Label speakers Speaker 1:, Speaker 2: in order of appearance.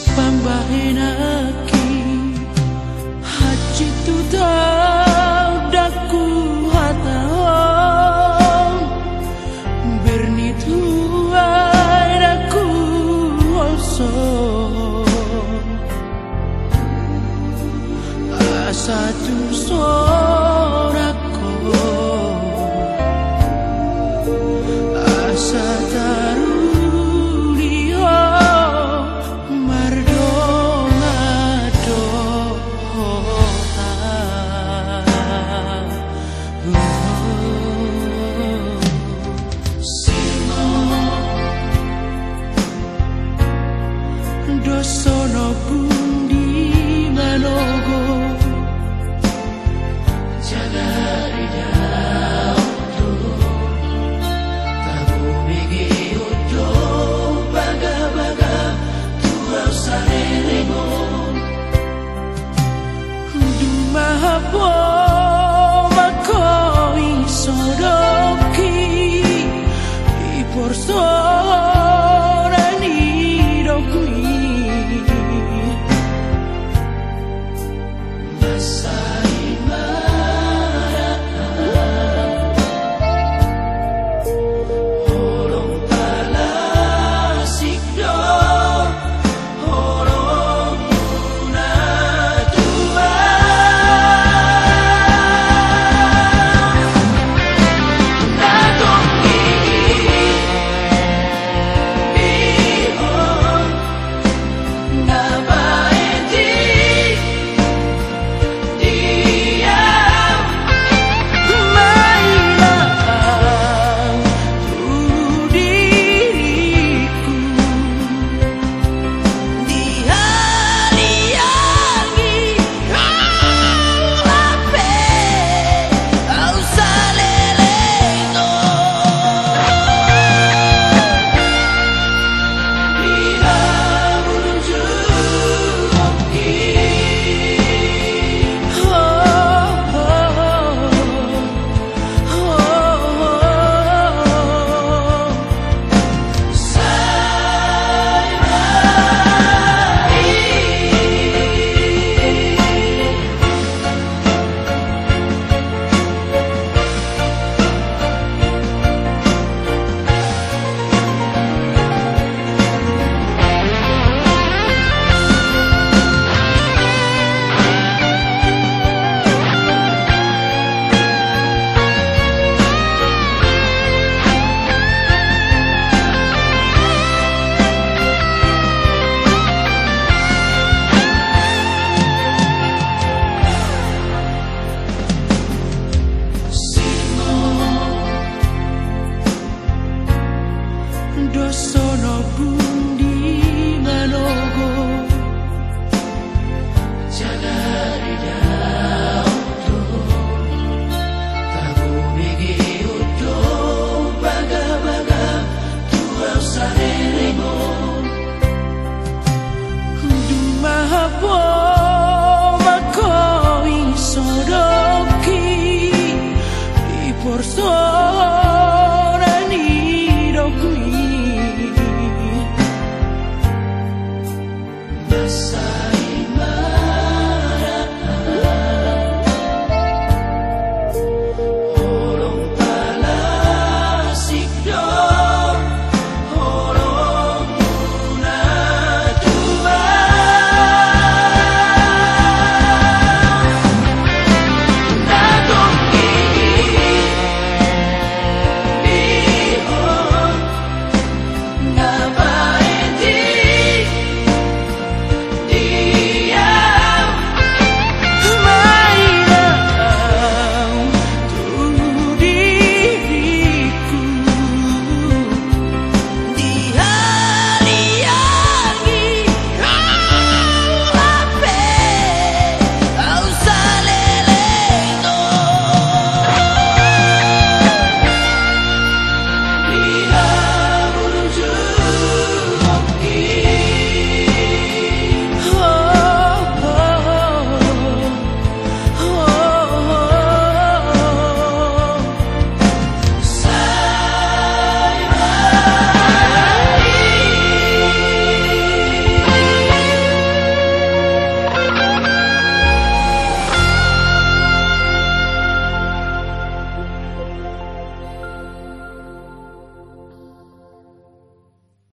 Speaker 1: siapa bahenaki haji sono più sun. you.